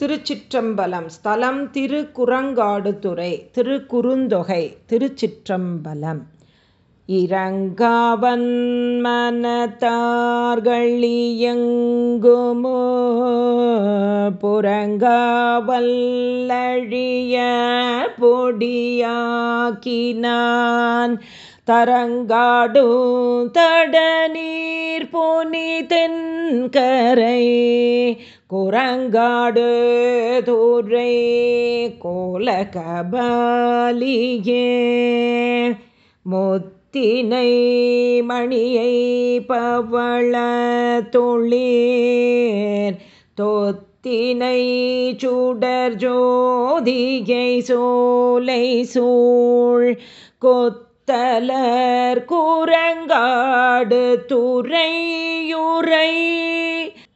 திருச்சிற்றம்பலம் ஸ்தலம் திருக்குறங்காடுதுறை திருக்குறுந்தொகை திருச்சிற்றம்பலம். இறங்காவன் மனத்தார்களியங்குமோ புறங்காவல்லழிய பொடியாக்கினான். தரங்காடும் தடநீர் பொனி தென்கரை குரங்காடு தூரை கோலகபாலியே. தினை மணியை பவள தொழிர் தொத்தினை சுடர் ஜோதிகை சோலை சூழ். கொத்தலர் குரங்காடு துறையுரை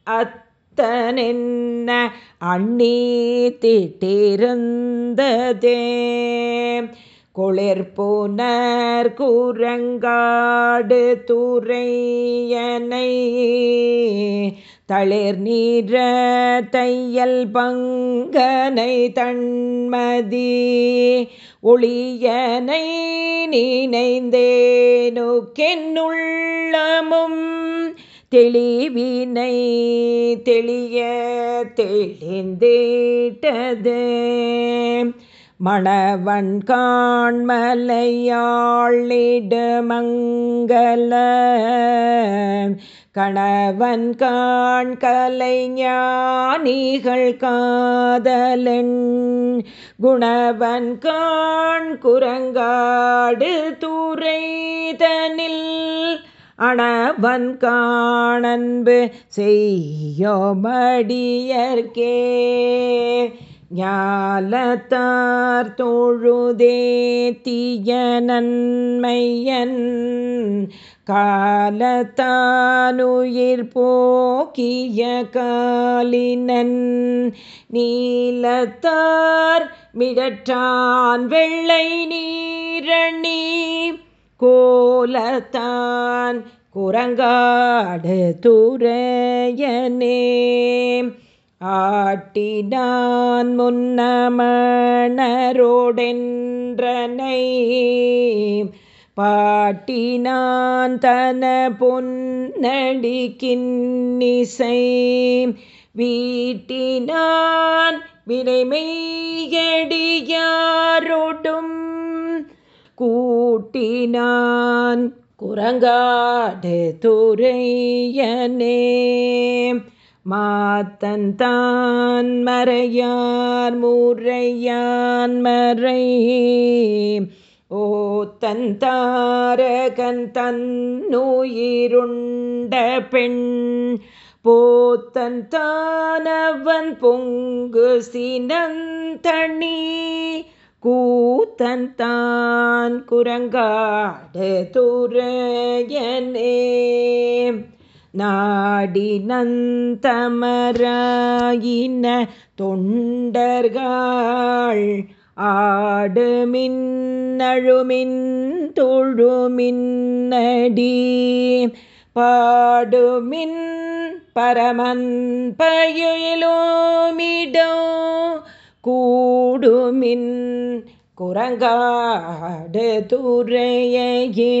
அத்தனென்ன அண்ணி திட்டிருந்ததே. குளிர்புனர் கூரங்காடு துறையனை தளிர் நீர தையல் பங்கனை தன்மதி ஒளியனை நினைந்தேனுக்கென்னுள்ளமும் தெளிவினை தெளிய தெளிந்தேட்டது. மணவன் காண்மலையாளிடுமங்கல கணவன் காண் கலைஞானிகள் காதலன் குணவன் காண் குரங்காடு தூரைதனில் அணவன் காணன்பு செய்யோமடியர்கே ஞாலத்தார் தொழுதே தீய நன்மையன். காலத்தானுயிர் போக்கிய காலினன். நீலத்தார் மிடற்றான் வெள்ளை நீரணி. கோலத்தான் குரங்காடு துறையனே. ஆட்டினான் முன்னமணரோடென்றனை. பாட்டினான் தன பொன்னடி கின்னிசை வீட்டினான் வினைமெய்யடியாரோடும் கூட்டினான் குரங்காடு துறையனே மாத்தன் தான் மறையார் மூரையான் மறை. ஓத்தன் தாரகன் தன்னுயிருண்ட பெண். போத்தன் தானவன் பொங்கு சினந்தணி கூத்தன் தான் குரங்காடு துறையனே. நாடினந்தமராயின தொண்டர்கள் ஆடுமின்னழுமின் தொழுமின்னடி பாடுமின் பரமன் பயிலோமிடோ கூடுமின் குரங்காடு துறையே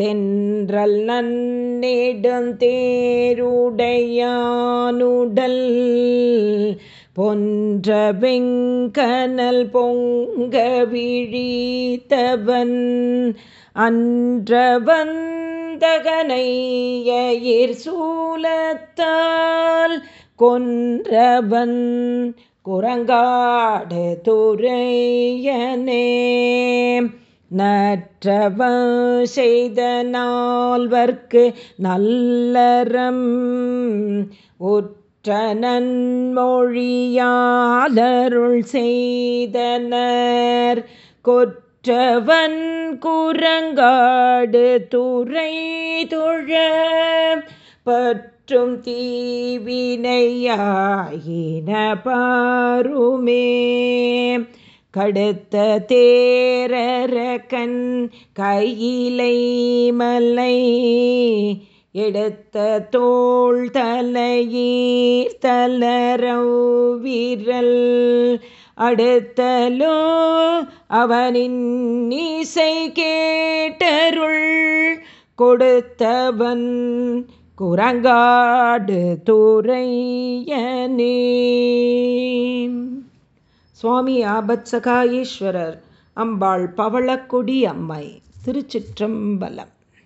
தென்றல் நன்னெடுந்தேருடையானுடல் பொன்ற வெங்கனல் பொங்க விழித்தவன் அன்றவந்தகனையர் சூலத்தால் கொன்றவன் குரங்காடு துறையனே. நற்றவம் செய்த நால்வர்க்கு நல்லறம் உற்ற நன்மொழியாளருள் செய்தனர். கொற்றவன் குரங்காடு துறை துழ பற்றும் தீவினையாயின பாருமே. கடுத்த தேரகன் கையிலை மலை எடுத்த தோள் தலையீர் தலரவிரல் அடுத்தலோ அவனின் இசை கேட்டருள் கொடுத்தவன் குரங்காடு துறையனே. சுவாமி ஆபத்சகாயேஸ்வரர் அம்பாள் பவளக்கொடி அம்மை திருச்சிற்றம்பலம்.